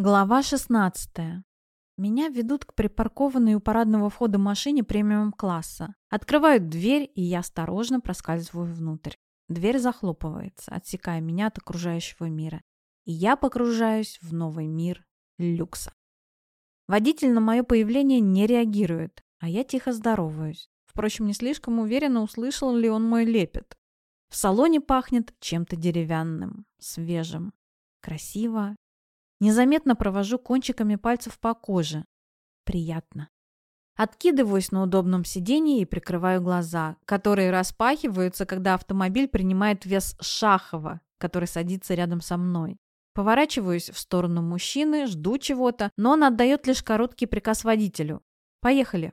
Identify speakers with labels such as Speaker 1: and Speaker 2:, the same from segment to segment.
Speaker 1: Глава 16. Меня ведут к припаркованной у парадного входа машине премиум-класса. Открывают дверь, и я осторожно проскальзываю внутрь. Дверь захлопывается, отсекая меня от окружающего мира. И я погружаюсь в новый мир люкса. Водитель на мое появление не реагирует, а я тихо здороваюсь. Впрочем, не слишком уверенно, услышал ли он мой лепет. В салоне пахнет чем-то деревянным, свежим. Красиво Незаметно провожу кончиками пальцев по коже. Приятно. Откидываюсь на удобном сиденье и прикрываю глаза, которые распахиваются, когда автомобиль принимает вес Шахова, который садится рядом со мной. Поворачиваюсь в сторону мужчины, жду чего-то, но он отдает лишь короткий приказ водителю. «Поехали».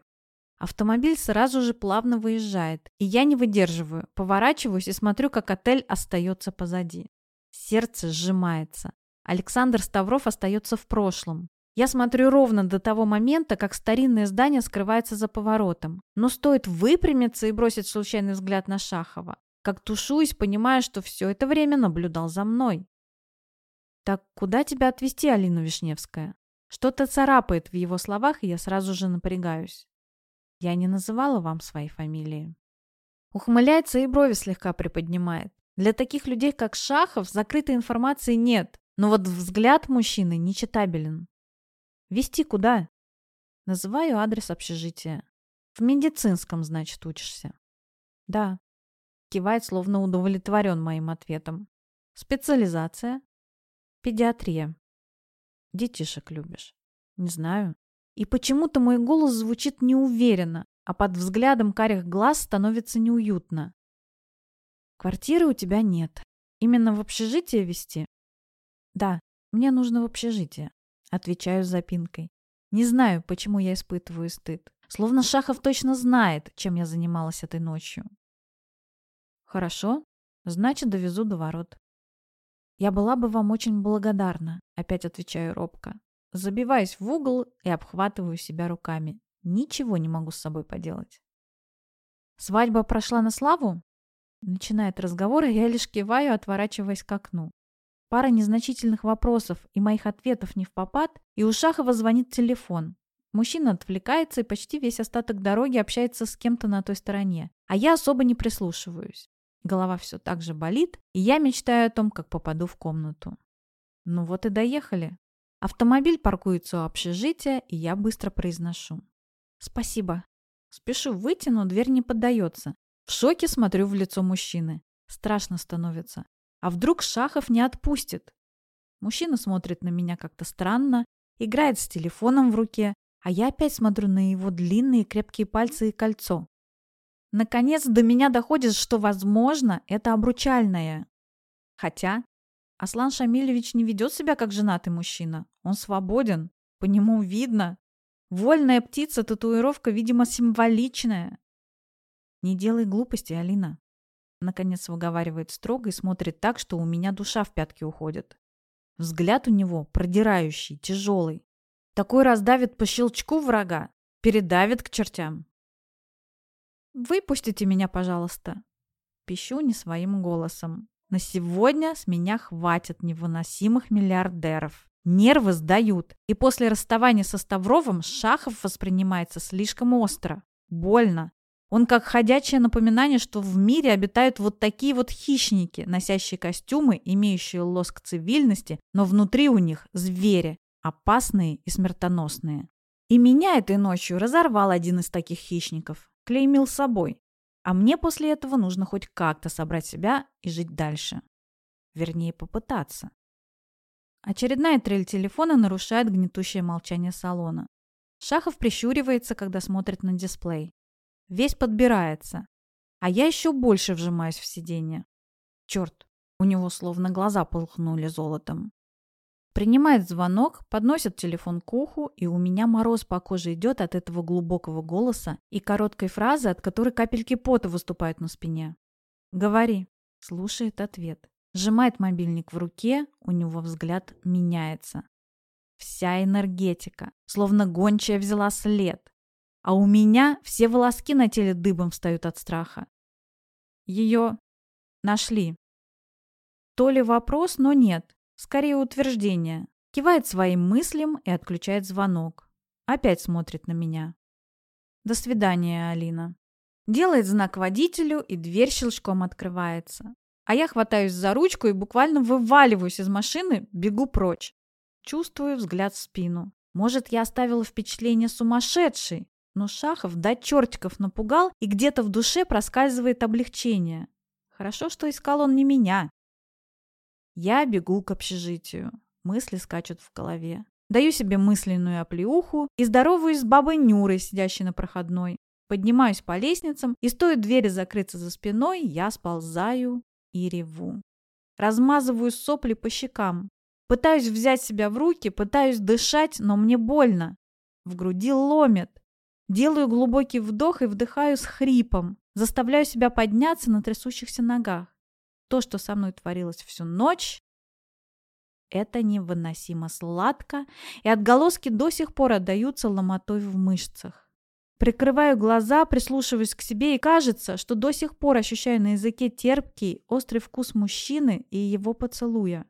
Speaker 1: Автомобиль сразу же плавно выезжает, и я не выдерживаю, поворачиваюсь и смотрю, как отель остается позади. Сердце сжимается. Александр Ставров остается в прошлом. Я смотрю ровно до того момента, как старинное здание скрывается за поворотом. Но стоит выпрямиться и бросить случайный взгляд на Шахова, как тушуюсь, понимая, что все это время наблюдал за мной. «Так куда тебя отвезти, Алина Вишневская?» Что-то царапает в его словах, и я сразу же напрягаюсь. Я не называла вам своей фамилии. Ухмыляется и брови слегка приподнимает. Для таких людей, как Шахов, закрытой информации нет. Но вот взгляд мужчины нечитабелен. «Вести куда?» Называю адрес общежития. «В медицинском, значит, учишься?» «Да». Кивает, словно удовлетворен моим ответом. «Специализация?» «Педиатрия». «Детишек любишь?» «Не знаю». И почему-то мой голос звучит неуверенно, а под взглядом карих глаз становится неуютно. «Квартиры у тебя нет. Именно в общежитие вести?» «Да, мне нужно в общежитие», — отвечаю с запинкой. Не знаю, почему я испытываю стыд. Словно Шахов точно знает, чем я занималась этой ночью. «Хорошо, значит, довезу до ворот». «Я была бы вам очень благодарна», — опять отвечаю робко. Забиваюсь в угол и обхватываю себя руками. Ничего не могу с собой поделать. «Свадьба прошла на славу?» Начинает разговор, и я лишь киваю, отворачиваясь к окну. Пара незначительных вопросов и моих ответов не в попад, и у Шахова звонит телефон. Мужчина отвлекается и почти весь остаток дороги общается с кем-то на той стороне, а я особо не прислушиваюсь. Голова все так же болит, и я мечтаю о том, как попаду в комнату. Ну вот и доехали. Автомобиль паркуется у общежития, и я быстро произношу. «Спасибо». Спешу выйти, но дверь не поддается. В шоке смотрю в лицо мужчины. Страшно становится. А вдруг Шахов не отпустит? Мужчина смотрит на меня как-то странно, играет с телефоном в руке, а я опять смотрю на его длинные крепкие пальцы и кольцо. Наконец до меня доходит, что, возможно, это обручальное. Хотя Аслан Шамилевич не ведет себя как женатый мужчина. Он свободен. По нему видно. Вольная птица, татуировка, видимо, символичная. Не делай глупости, Алина. Наконец выговаривает строго и смотрит так, что у меня душа в пятки уходит. Взгляд у него продирающий, тяжелый. Такой раздавит по щелчку врага, передавит к чертям. «Выпустите меня, пожалуйста!» Пищу не своим голосом. На сегодня с меня хватит невыносимых миллиардеров. Нервы сдают. И после расставания со Ставровым Шахов воспринимается слишком остро. Больно. Он как ходячее напоминание, что в мире обитают вот такие вот хищники, носящие костюмы, имеющие лоск цивильности, но внутри у них звери, опасные и смертоносные. И меня этой ночью разорвал один из таких хищников, клеймил собой. А мне после этого нужно хоть как-то собрать себя и жить дальше. Вернее, попытаться. Очередная трель телефона нарушает гнетущее молчание салона. Шахов прищуривается, когда смотрит на дисплей. Весь подбирается. А я еще больше вжимаюсь в сиденье. Черт, у него словно глаза полыхнули золотом. Принимает звонок, подносит телефон к уху, и у меня мороз по коже идет от этого глубокого голоса и короткой фразы, от которой капельки пота выступают на спине. «Говори», — слушает ответ. Сжимает мобильник в руке, у него взгляд меняется. Вся энергетика, словно гончая взяла след а у меня все волоски на теле дыбом встают от страха. Ее нашли. То ли вопрос, но нет. Скорее утверждение. кивает своим мыслям и отключает звонок. Опять смотрит на меня. До свидания, Алина. Делает знак водителю, и дверь щелчком открывается. А я хватаюсь за ручку и буквально вываливаюсь из машины, бегу прочь. Чувствую взгляд в спину. Может, я оставила впечатление сумасшедшей, но Шахов до чертиков напугал, и где-то в душе проскальзывает облегчение. Хорошо, что искал он не меня. Я бегу к общежитию. Мысли скачут в голове. Даю себе мысленную оплеуху и здороваюсь с бабой Нюрой, сидящей на проходной. Поднимаюсь по лестницам, и стоит двери закрыться за спиной, я сползаю и реву. Размазываю сопли по щекам. Пытаюсь взять себя в руки, пытаюсь дышать, но мне больно. В груди ломит. Делаю глубокий вдох и вдыхаю с хрипом. Заставляю себя подняться на трясущихся ногах. То, что со мной творилось всю ночь, это невыносимо сладко, и отголоски до сих пор отдаются ломотой в мышцах. Прикрываю глаза, прислушиваюсь к себе, и кажется, что до сих пор ощущаю на языке терпкий, острый вкус мужчины и его поцелуя.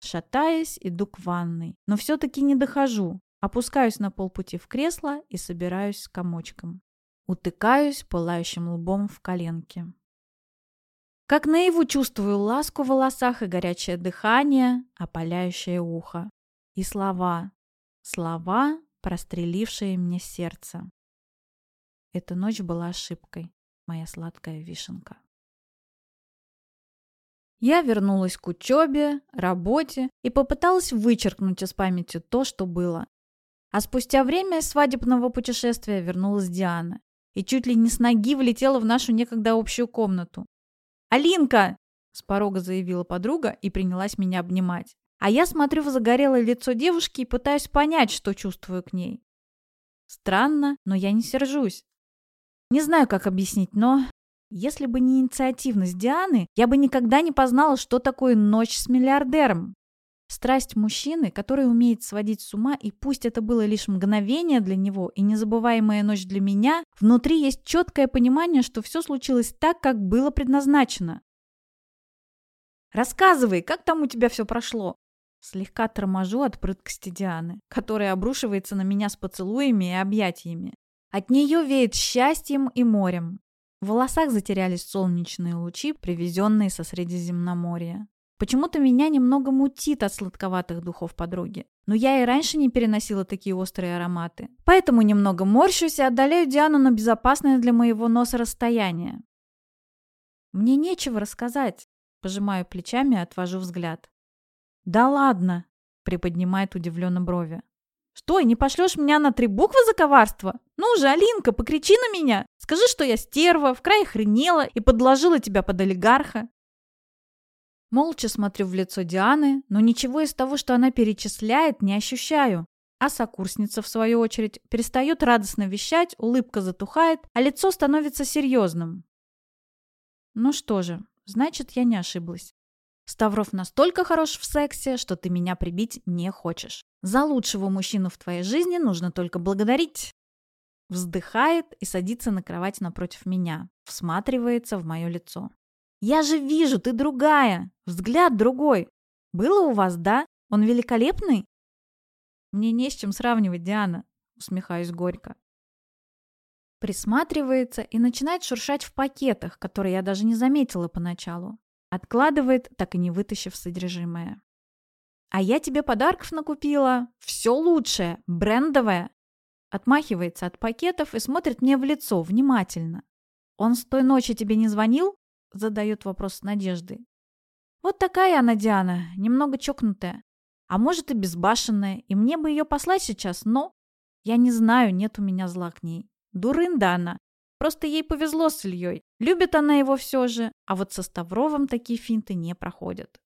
Speaker 1: Шатаясь, иду к ванной, но все-таки не дохожу. Опускаюсь на полпути в кресло и собираюсь комочком. Утыкаюсь пылающим лбом в коленки. Как наяву чувствую ласку в волосах и горячее дыхание, опаляющее ухо. И слова. Слова, прострелившие мне сердце. Эта ночь была ошибкой, моя сладкая вишенка. Я вернулась к учебе, работе и попыталась вычеркнуть из памяти то, что было. А спустя время свадебного путешествия вернулась Диана и чуть ли не с ноги влетела в нашу некогда общую комнату. «Алинка!» – с порога заявила подруга и принялась меня обнимать. А я смотрю в загорелое лицо девушки и пытаюсь понять, что чувствую к ней. Странно, но я не сержусь. Не знаю, как объяснить, но если бы не инициативность Дианы, я бы никогда не познала, что такое ночь с миллиардером. Страсть мужчины, который умеет сводить с ума, и пусть это было лишь мгновение для него и незабываемая ночь для меня, внутри есть четкое понимание, что все случилось так, как было предназначено. «Рассказывай, как там у тебя все прошло?» Слегка торможу от прыткости Дианы, которая обрушивается на меня с поцелуями и объятиями. От нее веет счастьем и морем. В волосах затерялись солнечные лучи, привезенные со Средиземноморья. Почему-то меня немного мутит от сладковатых духов подруги. Но я и раньше не переносила такие острые ароматы. Поэтому немного морщусь и отдаляю Диану на безопасное для моего носа расстояние. Мне нечего рассказать. Пожимаю плечами и отвожу взгляд. «Да ладно!» — приподнимает удивленно брови. «Что, не пошлешь меня на три буквы за коварство? Ну же, Алинка, покричи на меня! Скажи, что я стерва, в край хренела и подложила тебя под олигарха!» Молча смотрю в лицо Дианы, но ничего из того, что она перечисляет, не ощущаю. А сокурсница, в свою очередь, перестает радостно вещать, улыбка затухает, а лицо становится серьезным. Ну что же, значит, я не ошиблась. Ставров настолько хорош в сексе, что ты меня прибить не хочешь. За лучшего мужчину в твоей жизни нужно только благодарить. Вздыхает и садится на кровать напротив меня, всматривается в мое лицо. Я же вижу, ты другая, взгляд другой. Было у вас, да? Он великолепный? Мне не с чем сравнивать, Диана, усмехаюсь горько. Присматривается и начинает шуршать в пакетах, которые я даже не заметила поначалу. Откладывает, так и не вытащив содержимое. «А я тебе подарков накупила. Все лучшее, брендовое». Отмахивается от пакетов и смотрит мне в лицо внимательно. «Он с той ночи тебе не звонил?» Задает вопрос с надеждой. «Вот такая она, Диана, немного чокнутая. А может и безбашенная, и мне бы ее послать сейчас, но... Я не знаю, нет у меня зла к ней. Дурында она, Просто ей повезло с Ильей. Любит она его все же, а вот со Ставровым такие финты не проходят.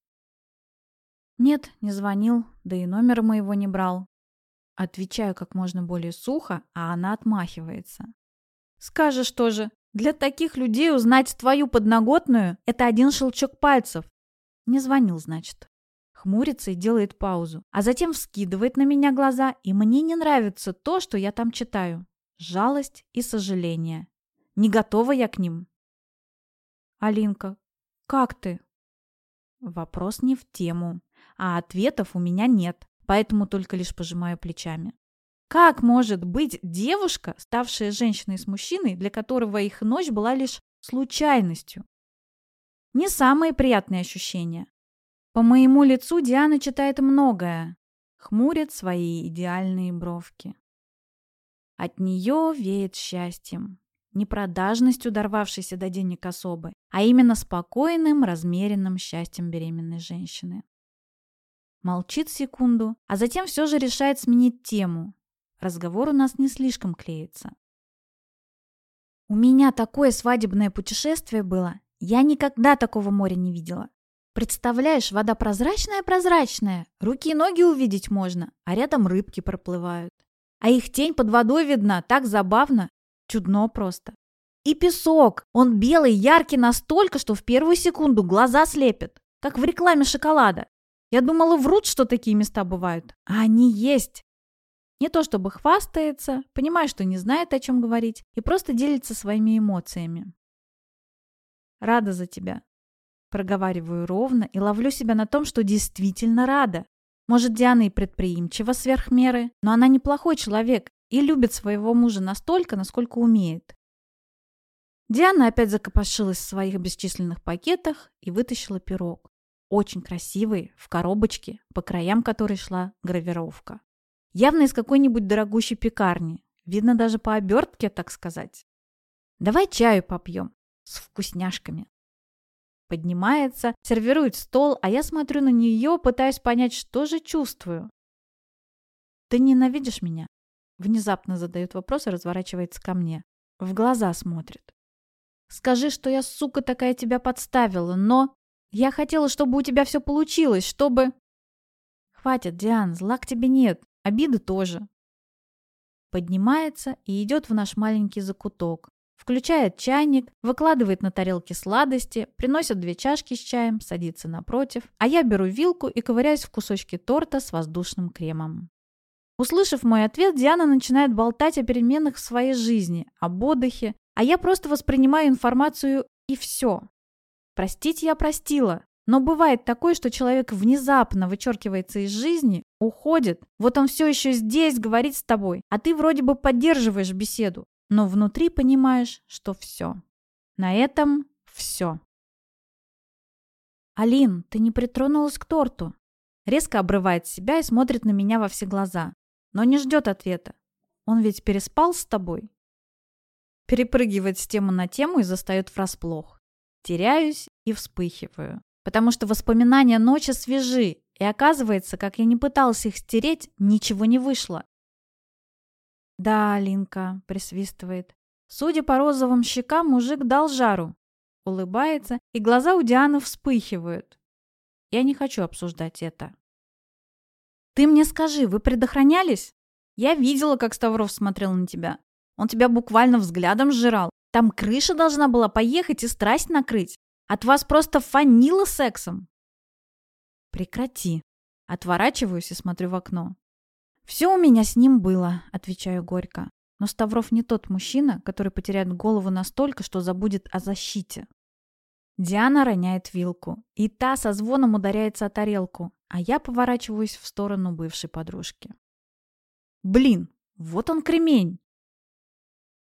Speaker 1: Нет, не звонил, да и номера моего не брал. Отвечаю как можно более сухо, а она отмахивается. Скажешь тоже, для таких людей узнать твою подноготную – это один щелчок пальцев. Не звонил, значит. Хмурится и делает паузу, а затем вскидывает на меня глаза, и мне не нравится то, что я там читаю. Жалость и сожаление. Не готова я к ним. Алинка, как ты? Вопрос не в тему, а ответов у меня нет. поэтому только лишь пожимаю плечами. Как может быть девушка, ставшая женщиной с мужчиной, для которого их ночь была лишь случайностью? Не самые приятные ощущения. По моему лицу Диана читает многое, хмурит свои идеальные бровки. От нее веет счастьем, не продажностью дорвавшейся до денег особы, а именно спокойным, размеренным счастьем беременной женщины. Молчит секунду, а затем все же решает сменить тему. Разговор у нас не слишком клеится. У меня такое свадебное путешествие было. Я никогда такого моря не видела. Представляешь, вода прозрачная-прозрачная, руки и ноги увидеть можно, а рядом рыбки проплывают. А их тень под водой видна, так забавно. Чудно просто. И песок, он белый, яркий настолько, что в первую секунду глаза слепит, как в рекламе шоколада. Я думала, врут, что такие места бывают, а они есть. Не то чтобы хвастается, понимает, что не знает, о чем говорить, и просто делится своими эмоциями. Рада за тебя. Проговариваю ровно и ловлю себя на том, что действительно рада. Может, Диана и предприимчива сверх меры, но она неплохой человек и любит своего мужа настолько, насколько умеет. Диана опять закопошилась в своих бесчисленных пакетах и вытащила пирог. Очень красивый, в коробочке, по краям которой шла гравировка. Явно из какой-нибудь дорогущей пекарни. Видно даже по обертке, так сказать. Давай чаю попьем с вкусняшками. Поднимается, сервирует стол, а я смотрю на нее, пытаясь понять, что же чувствую. «Ты ненавидишь меня?» Внезапно задает вопрос и разворачивается ко мне. В глаза смотрит. «Скажи, что я, сука, такая тебя подставила, но...» Я хотела, чтобы у тебя все получилось, чтобы...» «Хватит, Диан, зла к тебе нет, обиды тоже». Поднимается и идет в наш маленький закуток. Включает чайник, выкладывает на тарелке сладости, приносит две чашки с чаем, садится напротив, а я беру вилку и ковыряюсь в кусочки торта с воздушным кремом. Услышав мой ответ, Диана начинает болтать о переменах в своей жизни, об отдыхе, а я просто воспринимаю информацию и все. Простить я простила. Но бывает такое, что человек внезапно вычеркивается из жизни, уходит. Вот он все еще здесь, говорит с тобой, а ты вроде бы поддерживаешь беседу, но внутри понимаешь, что все. На этом все. «Алин, ты не притронулась к торту?» Резко обрывает себя и смотрит на меня во все глаза, но не ждет ответа. Он ведь переспал с тобой? Перепрыгивает с темы на тему и застает врасплох. Теряюсь и вспыхиваю. Потому что воспоминания ночи свежи, и оказывается, как я не пытался их стереть, ничего не вышло. «Да, Алинка», — присвистывает. Судя по розовым щекам, мужик дал жару. Улыбается, и глаза у Дианы вспыхивают. Я не хочу обсуждать это. «Ты мне скажи, вы предохранялись? Я видела, как Ставров смотрел на тебя. Он тебя буквально взглядом сжирал. Там крыша должна была поехать и страсть накрыть. От вас просто фанило сексом. Прекрати. Отворачиваюсь и смотрю в окно. Все у меня с ним было, отвечаю горько. Но Ставров не тот мужчина, который потеряет голову настолько, что забудет о защите. Диана роняет вилку, и та со звоном ударяется о тарелку, а я поворачиваюсь в сторону бывшей подружки. Блин, вот он кремень.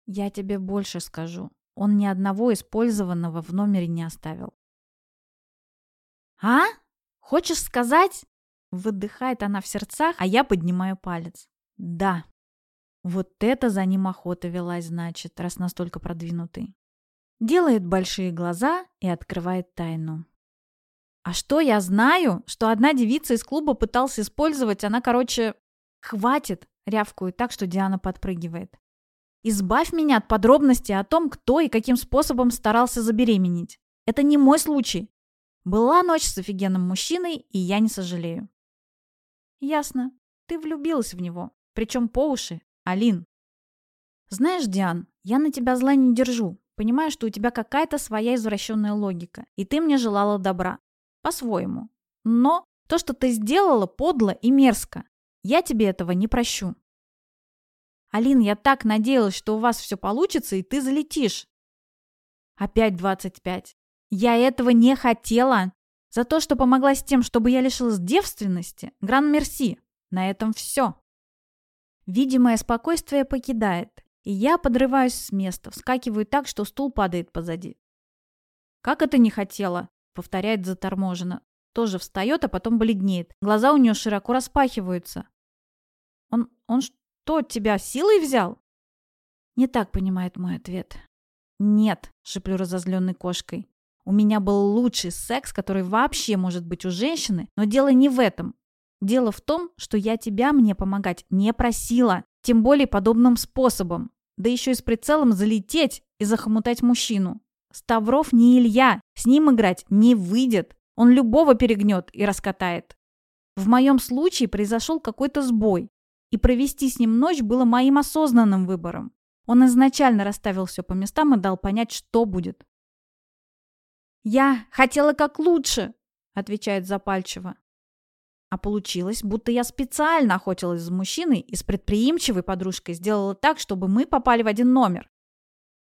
Speaker 1: Я тебе больше скажу. Он ни одного использованного в номере не оставил. «А? Хочешь сказать?» Выдыхает она в сердцах, а я поднимаю палец. «Да». Вот это за ним охота велась, значит, раз настолько продвинутый. Делает большие глаза и открывает тайну. А что я знаю? Что одна девица из клуба пыталась использовать, она, короче... Хватит! Рявкую так, что Диана подпрыгивает. Избавь меня от подробностей о том, кто и каким способом старался забеременеть. Это не мой случай. Была ночь с офигенным мужчиной, и я не сожалею. Ясно. Ты влюбилась в него. Причем по уши. Алин. Знаешь, Диан, я на тебя зла не держу. Понимаю, что у тебя какая-то своя извращенная логика, и ты мне желала добра. По-своему. Но то, что ты сделала, подло и мерзко. Я тебе этого не прощу. Алин, я так надеялась, что у вас все получится, и ты залетишь. Опять 25. Я этого не хотела. За то, что помогла с тем, чтобы я лишилась девственности, гран-мерси. На этом все. Видимое спокойствие покидает, и я подрываюсь с места, вскакиваю так, что стул падает позади. «Как это не хотела?» — повторяет заторможенно. Тоже встает, а потом бледнеет. Глаза у нее широко распахиваются. «Он, он что, тебя силой взял?» Не так понимает мой ответ. «Нет», — шеплю разозленной кошкой. «У меня был лучший секс, который вообще может быть у женщины, но дело не в этом. Дело в том, что я тебя мне помогать не просила, тем более подобным способом. Да еще и с прицелом залететь и захомутать мужчину. Ставров не Илья, с ним играть не выйдет. Он любого перегнет и раскатает. В моем случае произошел какой-то сбой, и провести с ним ночь было моим осознанным выбором. Он изначально расставил все по местам и дал понять, что будет. «Я хотела как лучше», — отвечает запальчиво. А получилось, будто я специально охотилась за мужчиной и с предприимчивой подружкой сделала так, чтобы мы попали в один номер.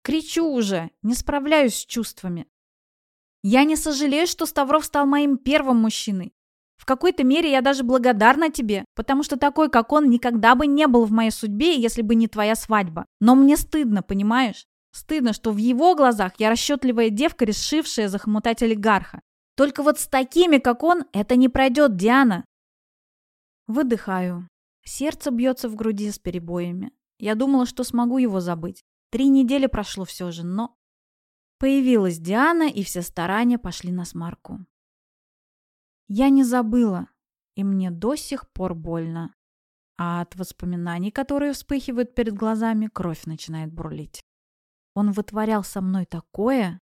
Speaker 1: Кричу уже, не справляюсь с чувствами. Я не сожалею, что Ставров стал моим первым мужчиной. В какой-то мере я даже благодарна тебе, потому что такой, как он, никогда бы не был в моей судьбе, если бы не твоя свадьба. Но мне стыдно, понимаешь? Стыдно, что в его глазах я расчетливая девка, решившая захомутать олигарха. Только вот с такими, как он, это не пройдет, Диана. Выдыхаю. Сердце бьется в груди с перебоями. Я думала, что смогу его забыть. Три недели прошло все же, но... Появилась Диана, и все старания пошли на смарку. Я не забыла, и мне до сих пор больно. А от воспоминаний, которые вспыхивают перед глазами, кровь начинает бурлить. Он вытворял со мной такое,